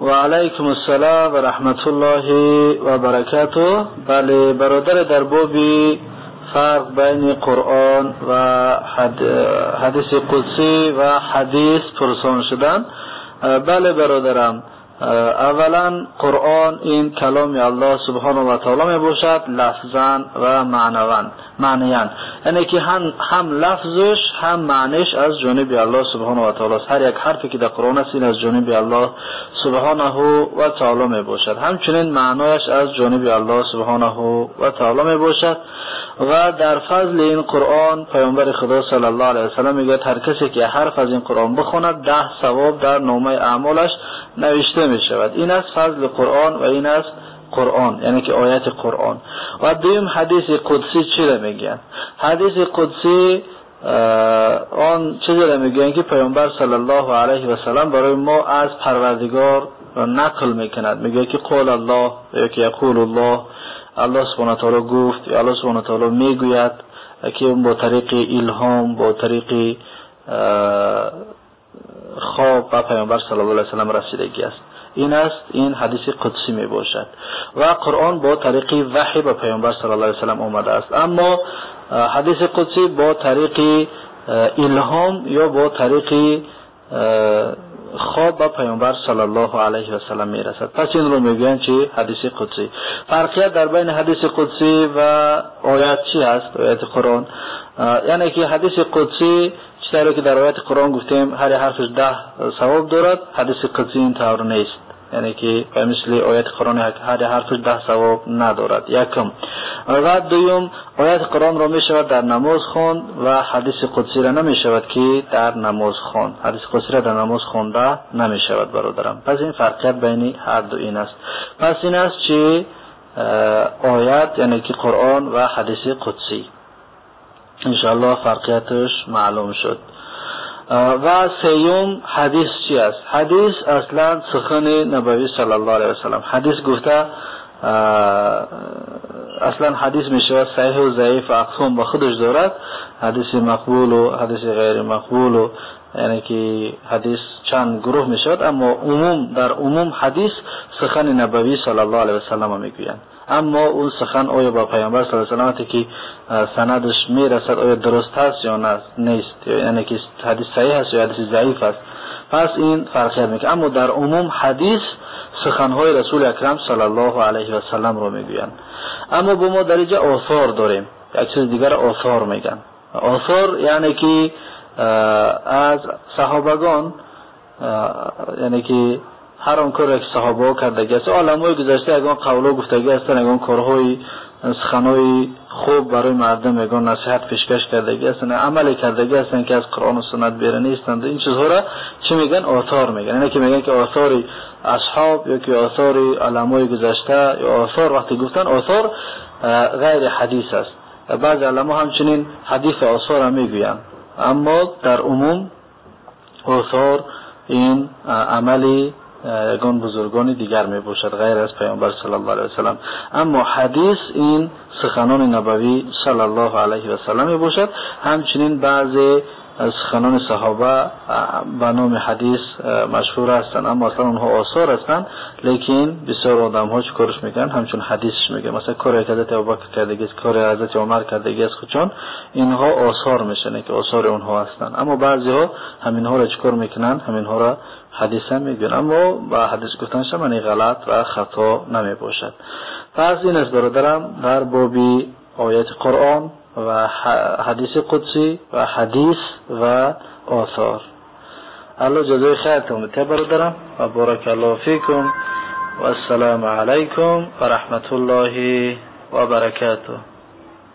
و علیکم السلام و رحمت الله و برکاته بله برادر در بابی فرق بین قرآن و حدیث قدسی و حدیث پرسان شدن. بله برادرم اولا قرآن این کلام الله سبحانه و تعالی می باشد لفظا و معنوان معنیان یعنی که هم, هم لفظش هم معنیش از جانب الله سبحانه و تعالی هر یک حرفی که در قرآن است این از جانب الله سبحانه و تعالی می باشد همچنین معنایش از جانب الله سبحانه و تعالی می باشد و در فضل این قرآن پیامبر خدا صلی الله علیه وسلم میگه هر کسی که حرف از این قرآن بخواند ده ثواب در نامه اعمالش نوشته می شود این است فضل قرآن و این است قرآن یعنی که آیت قرآن. و دویم حدیث قدسی چی را میگن؟ حدیث قدسی آن چیزی را میگن که پیامبر صلی الله علیه و سلم برای ما از پروردگار نقل می‌کند. میگه که قول الله یا که یقول الله. الله سبحانه تعالی گفت یا الله سبحانه تعالی می‌گوید که با طریق الهام با طریق خواب و پیامبر صلی الله علیه و سلم رسیدگی است. این است این حدیث قدسی می باشد و قرآن با طریق وحی به پیامبر صلی الله علیه و سلم آمده است. اما حدیث قدسی با طریق الهام یا با طریق خواب با پیامبر صلی الله علیه و سلم می رسد پس این رو می‌گویند چی؟ حدیث قدسی. فرقیت در بین حدیث قدسی و آیت چی است؟ آیت قرآن. یعنی که حدیث قدسی چیزی که در آیت قرآن گفتیم هر حرفش ده ثواب دارد حدیث قدسی این طور نیست. یعنی که مثل آیت قرآن هر حرفش ده ثواب ندارد. یکم. و دویم آیت قرآن را می شود در نماز خواند و حدیث قدسی را نمی شود که در نماز خواند. حدیث قدسی را در نماز خونده نمی شود برادرم. پس این فرقیت بین هر دو این است. پس این است چه آیت یعنی که قرآن و حدیث قدسی. انشاءالله فرقیتش معلوم شد. و سیوم حدیث چی است؟ حدیث اصلا سخن نبوی صلی الله علیه وسلم حدیث گفته اصلا حدیث می شود صحیح و ضعیف اقسام با خودش دارد. حدیث مقبول و حدیث غیر مقبول و یعنی که حدیث چند گروه می شود اما عموم در عموم حدیث سخن نبوی صلی الله علیه وسلم می گویند اما اون سخن آیا با پیامبر صلی الله علیه و که سندش می‌رسد آیا درست هست یا نه نیست؟ یعنی که حدیث صحیح است یا حدیث ضعیف است پس این فرقیت می‌کنه. اما در عموم حدیث سخنهای رسول اکرم صلی الله علیه و سلم رو می‌گویند. اما با ما در آثار داریم. یک چیز دیگر آثار میگن. آثار یعنی که از صحابگان یعنی که هر آن کار که صحابه کردگی است های گذشته اگه قولا گفتگی هستن اگه کارهای سخنهای خوب برای مردم اگه نصیحت پیشکش کردگی هستن عمل کردگی هستن که از قرآن و سنت بیره نیستند. این چیزها را چی میگن؟ آثار میگن. اینه که میگن که آثار اصحاب یا که آثار های گذشته یا آثار وقتی گفتن آثار غیر حدیث است. بعض علما همچنین حدیث آثار هم می‌گوین اما در عموم آثار این عملی یگان بزرگان دیگر می باشد غیر از پیامبر صلی الله علیه وسلم. اما حدیث این سخنان نبوی صلی الله علیه و سلم می باشد همچنین بعضی سخنان صحابه به نام حدیث مشهور هستند اما اصلا اونها آثار هستند لیکن بسیار آدم ها کارش میگن همچون حدیثش میگه. مثلا کار حضرت ابوبکر کردگی کار حضرت عمر کردگی است خودشان اینها آثار میشن که آثار اونها هستند اما بعضی ها همین ها را چکار می‌کنن؟ همین ها را حدیث هم میگن. اما با حدیث گفتنش من غلط و خطا نمی باشد پس این است برادرم در بابی آیت قرآن و حدیث قدسی و حدیث و آثار. الله جزای خیرتون بده برادرم و بارک الله فیکم و السلام علیکم و رحمت الله و برکاته.